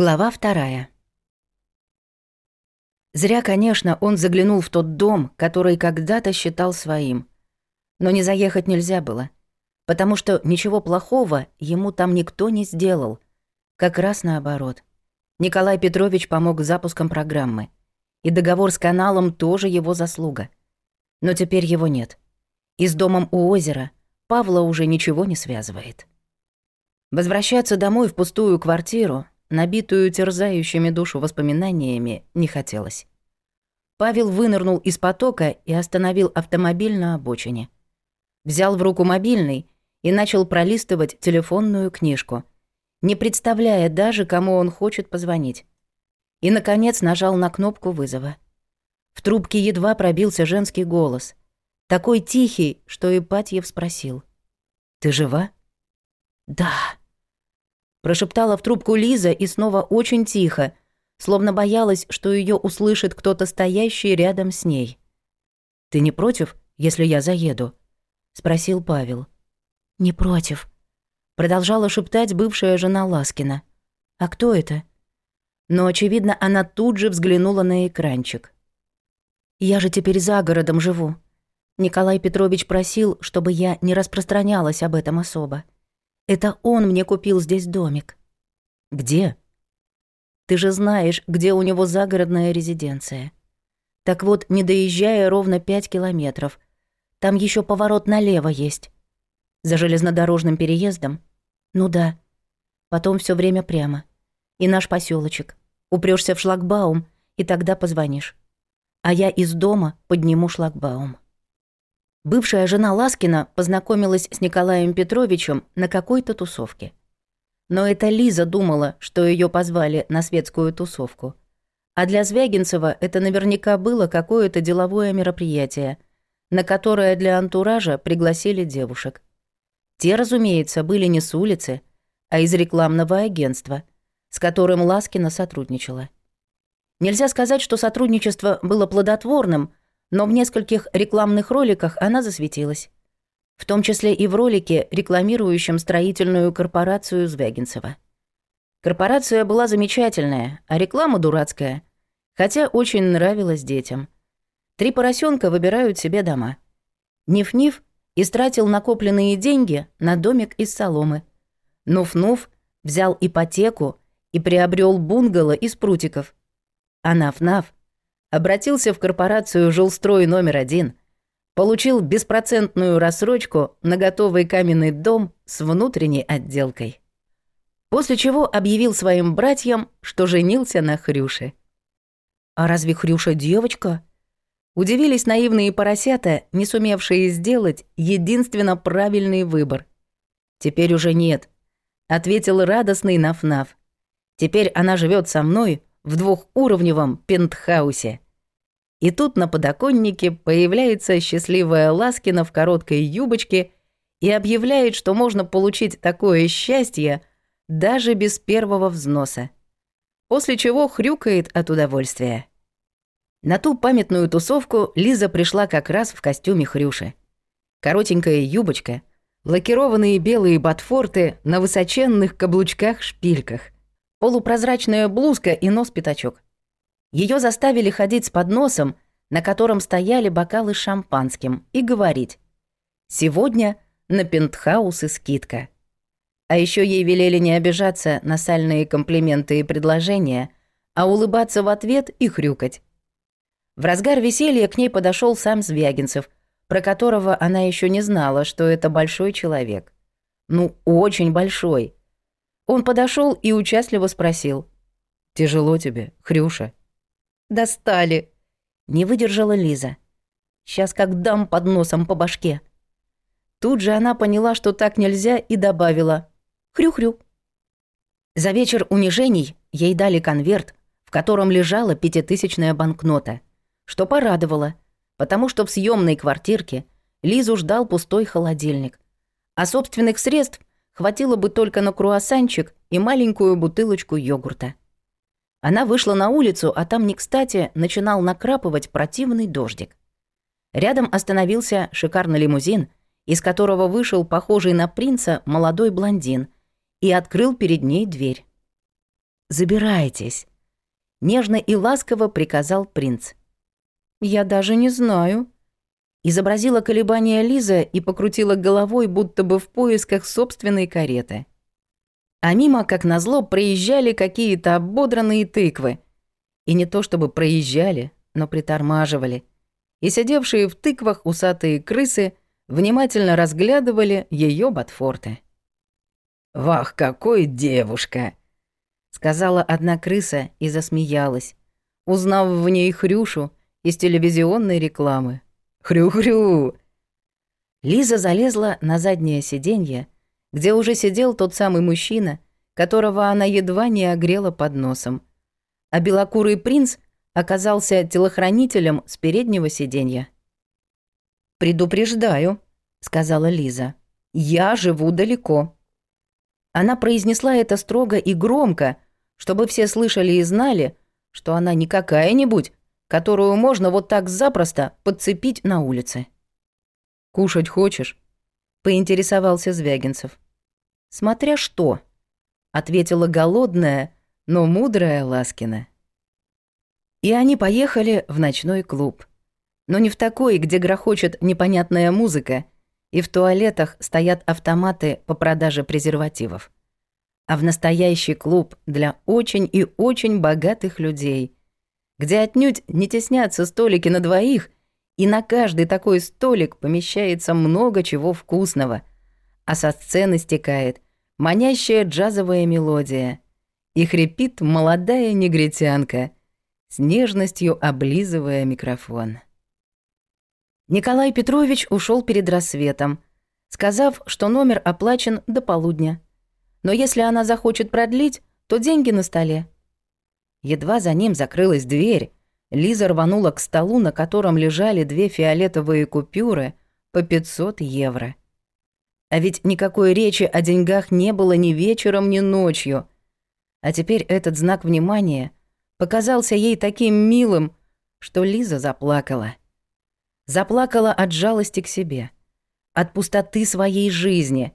Глава вторая. Зря, конечно, он заглянул в тот дом, который когда-то считал своим. Но не заехать нельзя было, потому что ничего плохого ему там никто не сделал. Как раз наоборот. Николай Петрович помог с запуском программы. И договор с каналом тоже его заслуга. Но теперь его нет. И с домом у озера Павла уже ничего не связывает. Возвращаться домой в пустую квартиру набитую терзающими душу воспоминаниями, не хотелось. Павел вынырнул из потока и остановил автомобиль на обочине. Взял в руку мобильный и начал пролистывать телефонную книжку, не представляя даже, кому он хочет позвонить. И, наконец, нажал на кнопку вызова. В трубке едва пробился женский голос. Такой тихий, что Ипатьев спросил. «Ты жива?» «Да», Прошептала в трубку Лиза и снова очень тихо, словно боялась, что ее услышит кто-то стоящий рядом с ней. «Ты не против, если я заеду?» — спросил Павел. «Не против», — продолжала шептать бывшая жена Ласкина. «А кто это?» Но, очевидно, она тут же взглянула на экранчик. «Я же теперь за городом живу», Николай Петрович просил, чтобы я не распространялась об этом особо. Это он мне купил здесь домик. Где? Ты же знаешь, где у него загородная резиденция. Так вот, не доезжая ровно пять километров. Там еще поворот налево есть. За железнодорожным переездом? Ну да. Потом все время прямо. И наш поселочек. Упрешься в шлагбаум, и тогда позвонишь. А я из дома подниму шлагбаум. Бывшая жена Ласкина познакомилась с Николаем Петровичем на какой-то тусовке. Но это Лиза думала, что ее позвали на светскую тусовку. А для Звягинцева это наверняка было какое-то деловое мероприятие, на которое для антуража пригласили девушек. Те, разумеется, были не с улицы, а из рекламного агентства, с которым Ласкина сотрудничала. Нельзя сказать, что сотрудничество было плодотворным – но в нескольких рекламных роликах она засветилась. В том числе и в ролике, рекламирующем строительную корпорацию Звягинцева. Корпорация была замечательная, а реклама дурацкая, хотя очень нравилась детям. Три поросенка выбирают себе дома. Ниф-Ниф истратил накопленные деньги на домик из соломы. Нуф-Нуф взял ипотеку и приобрел бунгало из прутиков. А Наф-Наф обратился в корпорацию «Жилстрой номер один», получил беспроцентную рассрочку на готовый каменный дом с внутренней отделкой. После чего объявил своим братьям, что женился на Хрюше. «А разве Хрюша девочка?» Удивились наивные поросята, не сумевшие сделать единственно правильный выбор. «Теперь уже нет», — ответил радостный Наф-Наф. «Теперь она живет со мной, в двухуровневом пентхаусе. И тут на подоконнике появляется счастливая Ласкина в короткой юбочке и объявляет, что можно получить такое счастье даже без первого взноса. После чего хрюкает от удовольствия. На ту памятную тусовку Лиза пришла как раз в костюме хрюши. Коротенькая юбочка, лакированные белые ботфорты на высоченных каблучках-шпильках — полупрозрачная блузка и нос пятачок. Ее заставили ходить с подносом, на котором стояли бокалы с шампанским, и говорить «Сегодня на Пентхаус и скидка». А еще ей велели не обижаться на сальные комплименты и предложения, а улыбаться в ответ и хрюкать. В разгар веселья к ней подошел сам Звягинцев, про которого она еще не знала, что это большой человек. Ну, очень большой – он подошел и участливо спросил. «Тяжело тебе, Хрюша?» «Достали!» Не выдержала Лиза. «Сейчас как дам под носом по башке!» Тут же она поняла, что так нельзя, и добавила. «Хрю-хрю!» За вечер унижений ей дали конверт, в котором лежала пятитысячная банкнота, что порадовало, потому что в съемной квартирке Лизу ждал пустой холодильник, а собственных средств Хватило бы только на круассанчик и маленькую бутылочку йогурта. Она вышла на улицу, а там не кстати начинал накрапывать противный дождик. Рядом остановился шикарный лимузин, из которого вышел похожий на принца молодой блондин и открыл перед ней дверь. «Забирайтесь», — нежно и ласково приказал принц. «Я даже не знаю», изобразила колебания Лиза и покрутила головой, будто бы в поисках собственной кареты. А мимо, как назло, проезжали какие-то ободранные тыквы. И не то чтобы проезжали, но притормаживали. И сидевшие в тыквах усатые крысы внимательно разглядывали ее ботфорты. «Вах, какой девушка!» — сказала одна крыса и засмеялась, узнав в ней Хрюшу из телевизионной рекламы. Хрю-хрю!» Лиза залезла на заднее сиденье, где уже сидел тот самый мужчина, которого она едва не огрела под носом. А белокурый принц оказался телохранителем с переднего сиденья. «Предупреждаю», — сказала Лиза. «Я живу далеко». Она произнесла это строго и громко, чтобы все слышали и знали, что она не какая-нибудь, которую можно вот так запросто подцепить на улице. «Кушать хочешь?» — поинтересовался Звягинцев. «Смотря что», — ответила голодная, но мудрая Ласкина. И они поехали в ночной клуб. Но не в такой, где грохочет непонятная музыка, и в туалетах стоят автоматы по продаже презервативов. А в настоящий клуб для очень и очень богатых людей — где отнюдь не теснятся столики на двоих, и на каждый такой столик помещается много чего вкусного, а со сцены стекает манящая джазовая мелодия. И хрипит молодая негритянка, с нежностью облизывая микрофон. Николай Петрович ушел перед рассветом, сказав, что номер оплачен до полудня. Но если она захочет продлить, то деньги на столе — Едва за ним закрылась дверь, Лиза рванула к столу, на котором лежали две фиолетовые купюры по 500 евро. А ведь никакой речи о деньгах не было ни вечером, ни ночью. А теперь этот знак внимания показался ей таким милым, что Лиза заплакала. Заплакала от жалости к себе, от пустоты своей жизни,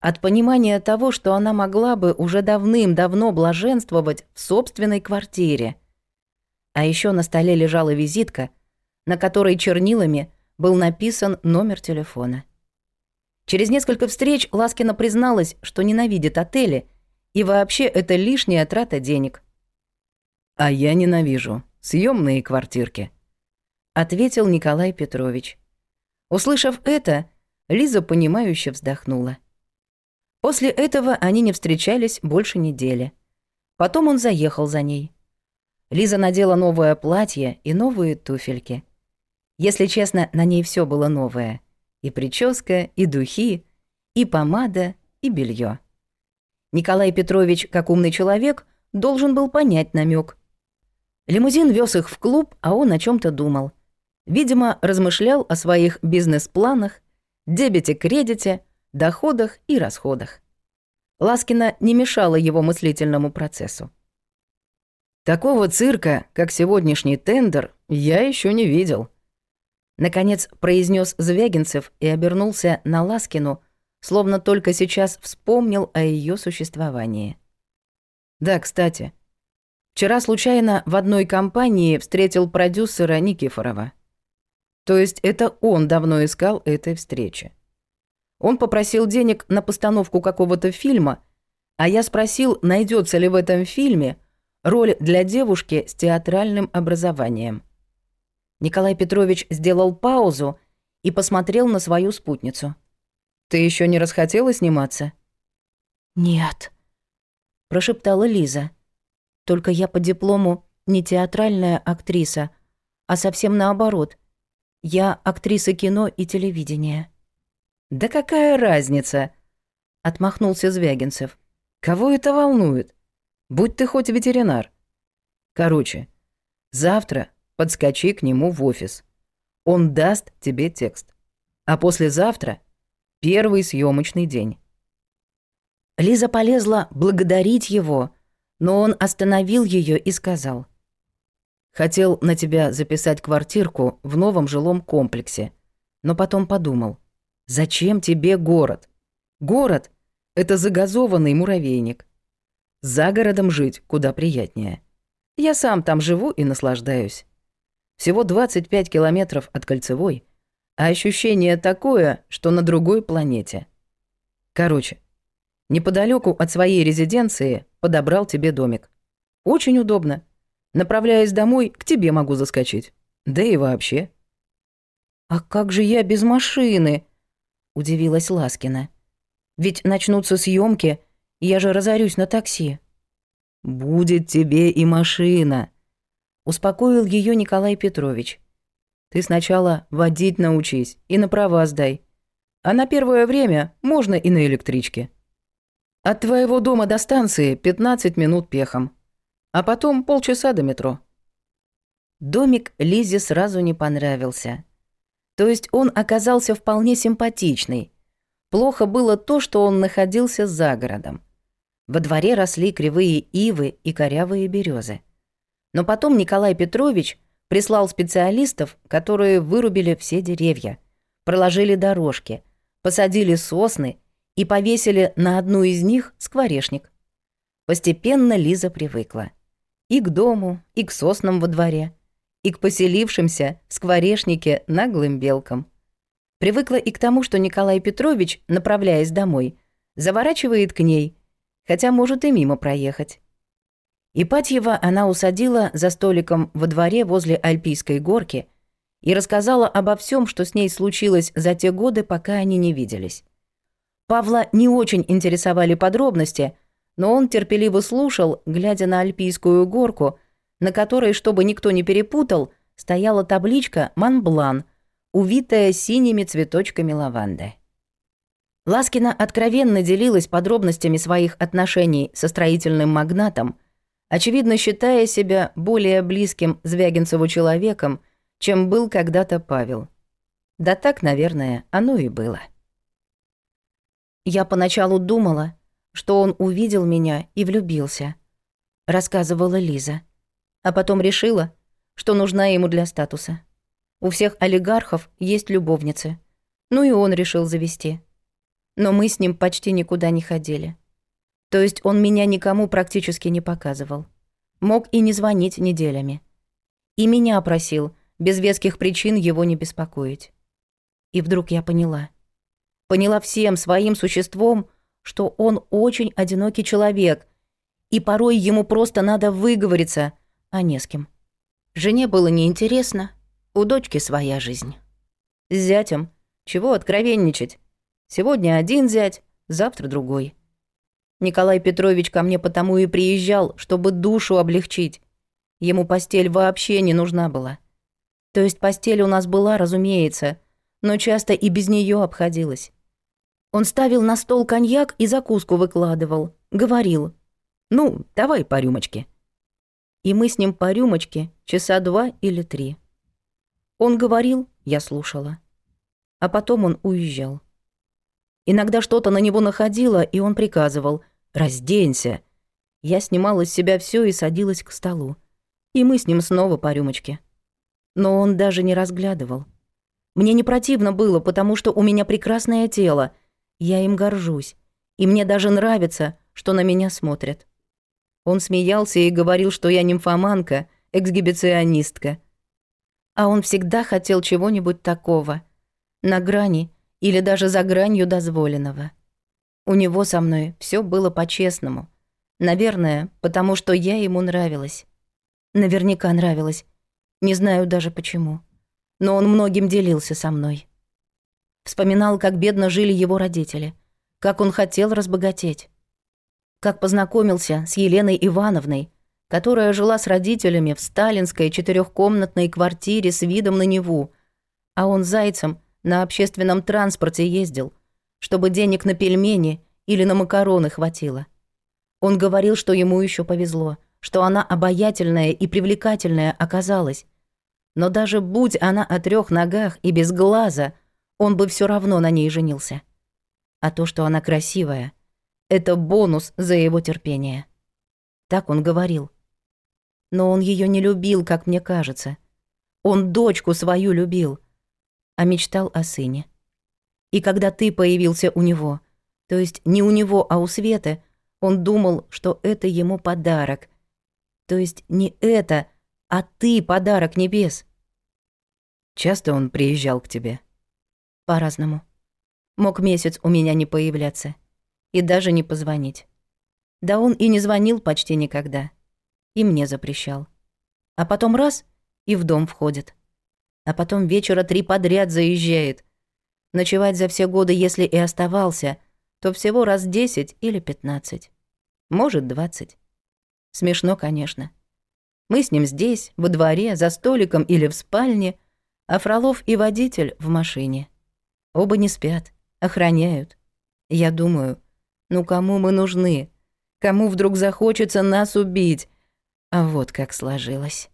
от понимания того, что она могла бы уже давным-давно блаженствовать в собственной квартире. А еще на столе лежала визитка, на которой чернилами был написан номер телефона. Через несколько встреч Ласкина призналась, что ненавидит отели, и вообще это лишняя трата денег. «А я ненавижу съемные квартирки», — ответил Николай Петрович. Услышав это, Лиза понимающе вздохнула. После этого они не встречались больше недели. Потом он заехал за ней. Лиза надела новое платье и новые туфельки. Если честно, на ней все было новое. И прическа, и духи, и помада, и белье. Николай Петрович, как умный человек, должен был понять намек. Лимузин вез их в клуб, а он о чем то думал. Видимо, размышлял о своих бизнес-планах, дебете-кредите, доходах и расходах. Ласкина не мешала его мыслительному процессу. Такого цирка, как сегодняшний тендер, я еще не видел. Наконец произнес Звягинцев и обернулся на Ласкину, словно только сейчас вспомнил о ее существовании. Да, кстати, вчера случайно в одной компании встретил продюсера Никифорова. То есть это он давно искал этой встречи. Он попросил денег на постановку какого-то фильма, а я спросил, найдется ли в этом фильме роль для девушки с театральным образованием. Николай Петрович сделал паузу и посмотрел на свою спутницу. «Ты еще не расхотела сниматься?» «Нет», — прошептала Лиза. «Только я по диплому не театральная актриса, а совсем наоборот. Я актриса кино и телевидения». «Да какая разница?» — отмахнулся Звягинцев. «Кого это волнует? Будь ты хоть ветеринар. Короче, завтра подскочи к нему в офис. Он даст тебе текст. А послезавтра — первый съемочный день». Лиза полезла благодарить его, но он остановил ее и сказал. «Хотел на тебя записать квартирку в новом жилом комплексе, но потом подумал — Зачем тебе город? Город – это загазованный муравейник. За городом жить куда приятнее. Я сам там живу и наслаждаюсь. Всего 25 километров от кольцевой, а ощущение такое, что на другой планете. Короче, неподалеку от своей резиденции подобрал тебе домик. Очень удобно. Направляясь домой, к тебе могу заскочить. Да и вообще. А как же я без машины? удивилась Ласкина. «Ведь начнутся съемки, я же разорюсь на такси». «Будет тебе и машина», — успокоил ее Николай Петрович. «Ты сначала водить научись и на права сдай. А на первое время можно и на электричке. От твоего дома до станции 15 минут пехом, а потом полчаса до метро». Домик Лизе сразу не понравился — то есть он оказался вполне симпатичный. Плохо было то, что он находился за городом. Во дворе росли кривые ивы и корявые березы. Но потом Николай Петрович прислал специалистов, которые вырубили все деревья, проложили дорожки, посадили сосны и повесили на одну из них скворечник. Постепенно Лиза привыкла. И к дому, и к соснам во дворе – и к поселившимся в скворечнике наглым белкам. Привыкла и к тому, что Николай Петрович, направляясь домой, заворачивает к ней, хотя может и мимо проехать. Ипатьева она усадила за столиком во дворе возле Альпийской горки и рассказала обо всем, что с ней случилось за те годы, пока они не виделись. Павла не очень интересовали подробности, но он терпеливо слушал, глядя на Альпийскую горку – на которой, чтобы никто не перепутал, стояла табличка «Манблан», увитая синими цветочками лаванды. Ласкина откровенно делилась подробностями своих отношений со строительным магнатом, очевидно считая себя более близким Звягинцеву человеком, чем был когда-то Павел. Да так, наверное, оно и было. Я поначалу думала, что он увидел меня и влюбился, рассказывала Лиза а потом решила, что нужна ему для статуса. У всех олигархов есть любовницы. Ну и он решил завести. Но мы с ним почти никуда не ходили. То есть он меня никому практически не показывал. Мог и не звонить неделями. И меня просил, без веских причин его не беспокоить. И вдруг я поняла. Поняла всем своим существом, что он очень одинокий человек, и порой ему просто надо выговориться – а не с кем. Жене было неинтересно, у дочки своя жизнь. С зятем. Чего откровенничать? Сегодня один зять, завтра другой. Николай Петрович ко мне потому и приезжал, чтобы душу облегчить. Ему постель вообще не нужна была. То есть постель у нас была, разумеется, но часто и без нее обходилось. Он ставил на стол коньяк и закуску выкладывал. Говорил. «Ну, давай по рюмочке» и мы с ним по рюмочке часа два или три. Он говорил, я слушала. А потом он уезжал. Иногда что-то на него находило, и он приказывал «Разденься». Я снимала с себя все и садилась к столу. И мы с ним снова по рюмочке. Но он даже не разглядывал. Мне не противно было, потому что у меня прекрасное тело. Я им горжусь. И мне даже нравится, что на меня смотрят. Он смеялся и говорил, что я нимфоманка, эксгибиционистка. А он всегда хотел чего-нибудь такого. На грани или даже за гранью дозволенного. У него со мной все было по-честному. Наверное, потому что я ему нравилась. Наверняка нравилась. Не знаю даже почему. Но он многим делился со мной. Вспоминал, как бедно жили его родители, как он хотел разбогатеть как познакомился с Еленой Ивановной, которая жила с родителями в сталинской четырехкомнатной квартире с видом на Неву, а он зайцем на общественном транспорте ездил, чтобы денег на пельмени или на макароны хватило. Он говорил, что ему еще повезло, что она обаятельная и привлекательная оказалась. Но даже будь она о трех ногах и без глаза, он бы все равно на ней женился. А то, что она красивая, это бонус за его терпение. Так он говорил. Но он ее не любил, как мне кажется. Он дочку свою любил, а мечтал о сыне. И когда ты появился у него, то есть не у него, а у Светы, он думал, что это ему подарок. То есть не это, а ты подарок небес. Часто он приезжал к тебе? По-разному. Мог месяц у меня не появляться и даже не позвонить. Да он и не звонил почти никогда. И мне запрещал. А потом раз — и в дом входит. А потом вечера три подряд заезжает. Ночевать за все годы, если и оставался, то всего раз десять или пятнадцать. Может, двадцать. Смешно, конечно. Мы с ним здесь, во дворе, за столиком или в спальне, а Фролов и водитель в машине. Оба не спят, охраняют. Я думаю, ну кому мы нужны? Кому вдруг захочется нас убить? А вот как сложилось.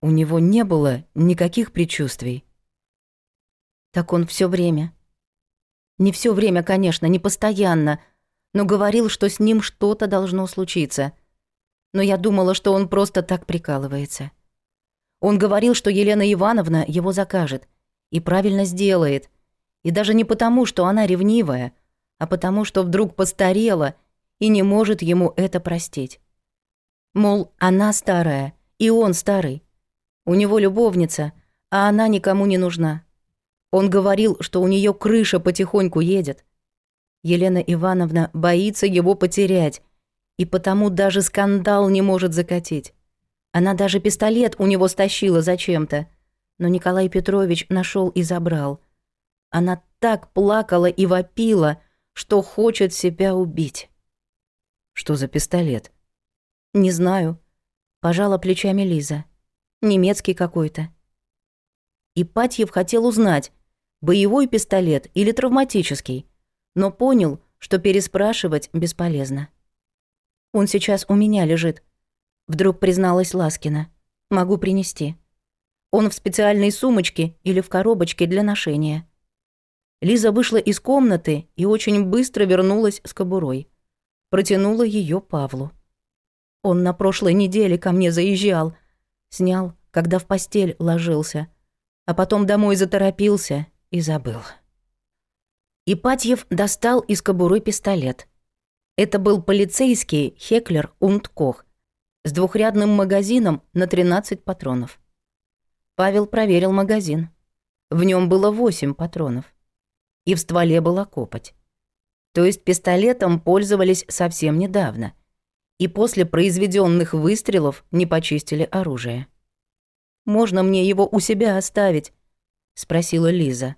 У него не было никаких предчувствий. Так он все время. Не все время, конечно, не постоянно, но говорил, что с ним что-то должно случиться. Но я думала, что он просто так прикалывается. Он говорил, что Елена Ивановна его закажет. И правильно сделает. И даже не потому, что она ревнивая, а потому что вдруг постарела и не может ему это простить. Мол, она старая, и он старый. У него любовница, а она никому не нужна. Он говорил, что у нее крыша потихоньку едет. Елена Ивановна боится его потерять, и потому даже скандал не может закатить. Она даже пистолет у него стащила зачем-то, но Николай Петрович нашел и забрал. Она так плакала и вопила, что хочет себя убить. Что за пистолет? Не знаю. Пожала плечами Лиза. Немецкий какой-то. Ипатьев хотел узнать, боевой пистолет или травматический, но понял, что переспрашивать бесполезно. «Он сейчас у меня лежит», — вдруг призналась Ласкина. «Могу принести. Он в специальной сумочке или в коробочке для ношения. Лиза вышла из комнаты и очень быстро вернулась с кобурой. Протянула ее Павлу. Он на прошлой неделе ко мне заезжал. Снял, когда в постель ложился. А потом домой заторопился и забыл. Ипатьев достал из кобуры пистолет. Это был полицейский Хеклер Унткох с двухрядным магазином на 13 патронов. Павел проверил магазин. В нем было 8 патронов и в стволе была копоть. То есть пистолетом пользовались совсем недавно, и после произведенных выстрелов не почистили оружие. «Можно мне его у себя оставить?» — спросила Лиза.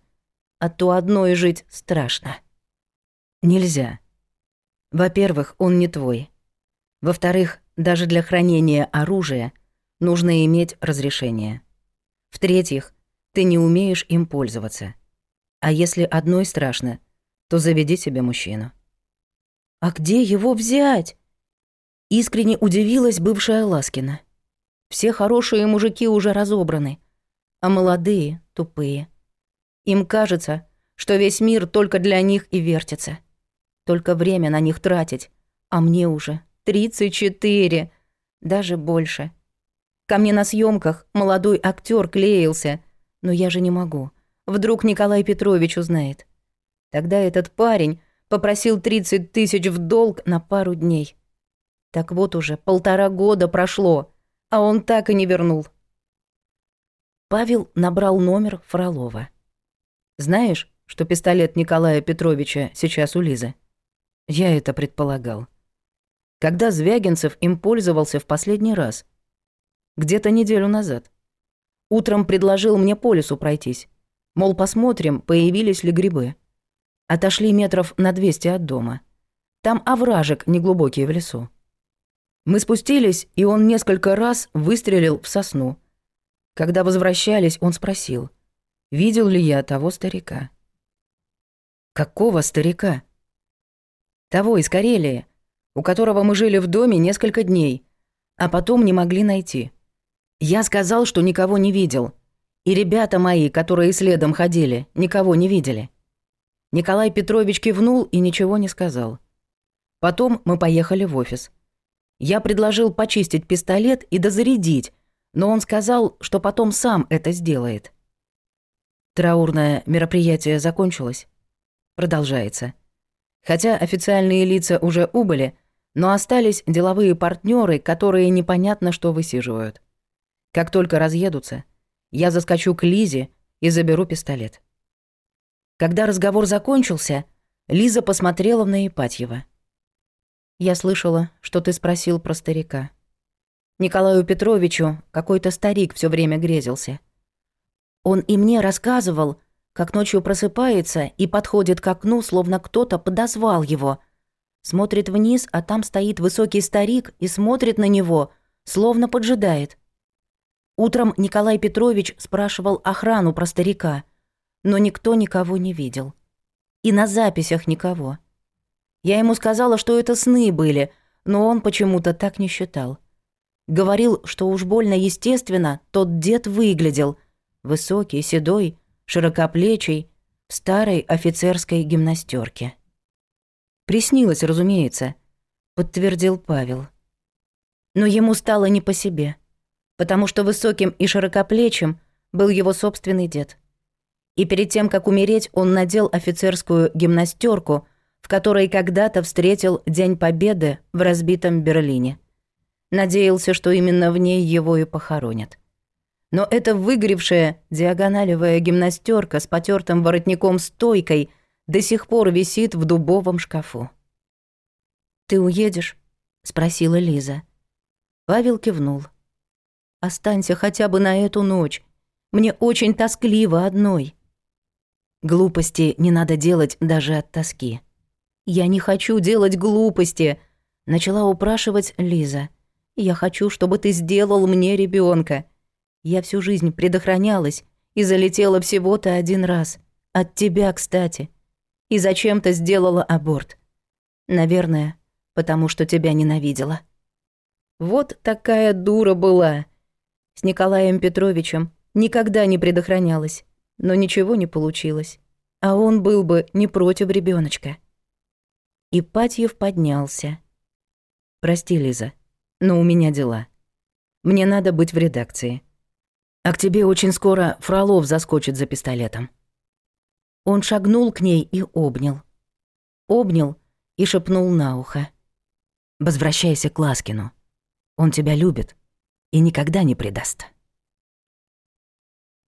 «А то одной жить страшно». «Нельзя. Во-первых, он не твой. Во-вторых, даже для хранения оружия нужно иметь разрешение. В-третьих, ты не умеешь им пользоваться. А если одной страшно, то заведи себе мужчину». «А где его взять?» Искренне удивилась бывшая Ласкина. «Все хорошие мужики уже разобраны, а молодые — тупые. Им кажется, что весь мир только для них и вертится. Только время на них тратить, а мне уже 34, даже больше. Ко мне на съемках молодой актер клеился, но я же не могу. Вдруг Николай Петрович узнает. Тогда этот парень попросил 30 тысяч в долг на пару дней. Так вот уже полтора года прошло, а он так и не вернул. Павел набрал номер Фролова. «Знаешь, что пистолет Николая Петровича сейчас у Лизы?» «Я это предполагал. Когда Звягинцев им пользовался в последний раз?» «Где-то неделю назад. Утром предложил мне по лесу пройтись. Мол, посмотрим, появились ли грибы. Отошли метров на 200 от дома. Там овражек неглубокий в лесу. Мы спустились, и он несколько раз выстрелил в сосну. Когда возвращались, он спросил, видел ли я того старика. «Какого старика?» «Того из Карелии, у которого мы жили в доме несколько дней, а потом не могли найти. Я сказал, что никого не видел, и ребята мои, которые следом ходили, никого не видели. Николай Петрович кивнул и ничего не сказал. Потом мы поехали в офис. Я предложил почистить пистолет и дозарядить, но он сказал, что потом сам это сделает. Траурное мероприятие закончилось. Продолжается. Хотя официальные лица уже убыли, но остались деловые партнеры, которые непонятно что высиживают. Как только разъедутся, я заскочу к Лизе и заберу пистолет. Когда разговор закончился, Лиза посмотрела на Ипатьева. «Я слышала, что ты спросил про старика. Николаю Петровичу какой-то старик все время грезился. Он и мне рассказывал, как ночью просыпается и подходит к окну, словно кто-то подозвал его. Смотрит вниз, а там стоит высокий старик и смотрит на него, словно поджидает. Утром Николай Петрович спрашивал охрану про старика, но никто никого не видел. И на записях никого. Я ему сказала, что это сны были, но он почему-то так не считал. Говорил, что уж больно естественно тот дед выглядел. Высокий, седой, широкоплечий, в старой офицерской гимнастерке. «Приснилось, разумеется», — подтвердил Павел. Но ему стало не по себе потому что высоким и широкоплечим был его собственный дед. И перед тем, как умереть, он надел офицерскую гимнастерку, в которой когда-то встретил День Победы в разбитом Берлине. Надеялся, что именно в ней его и похоронят. Но эта выгоревшая диагоналевая гимнастерка с потертым воротником стойкой до сих пор висит в дубовом шкафу. «Ты уедешь?» — спросила Лиза. Павел кивнул. — Останься хотя бы на эту ночь. Мне очень тоскливо одной. Глупости не надо делать даже от тоски. Я не хочу делать глупости, начала упрашивать Лиза. Я хочу, чтобы ты сделал мне ребенка. Я всю жизнь предохранялась и залетела всего-то один раз. От тебя, кстати. И зачем-то сделала аборт. Наверное, потому что тебя ненавидела. Вот такая дура была с Николаем Петровичем никогда не предохранялась, но ничего не получилось. А он был бы не против ребёночка. Ипатьев поднялся. «Прости, Лиза, но у меня дела. Мне надо быть в редакции. А к тебе очень скоро Фролов заскочит за пистолетом». Он шагнул к ней и обнял. Обнял и шепнул на ухо. «Возвращайся к Ласкину. Он тебя любит» и никогда не предаст.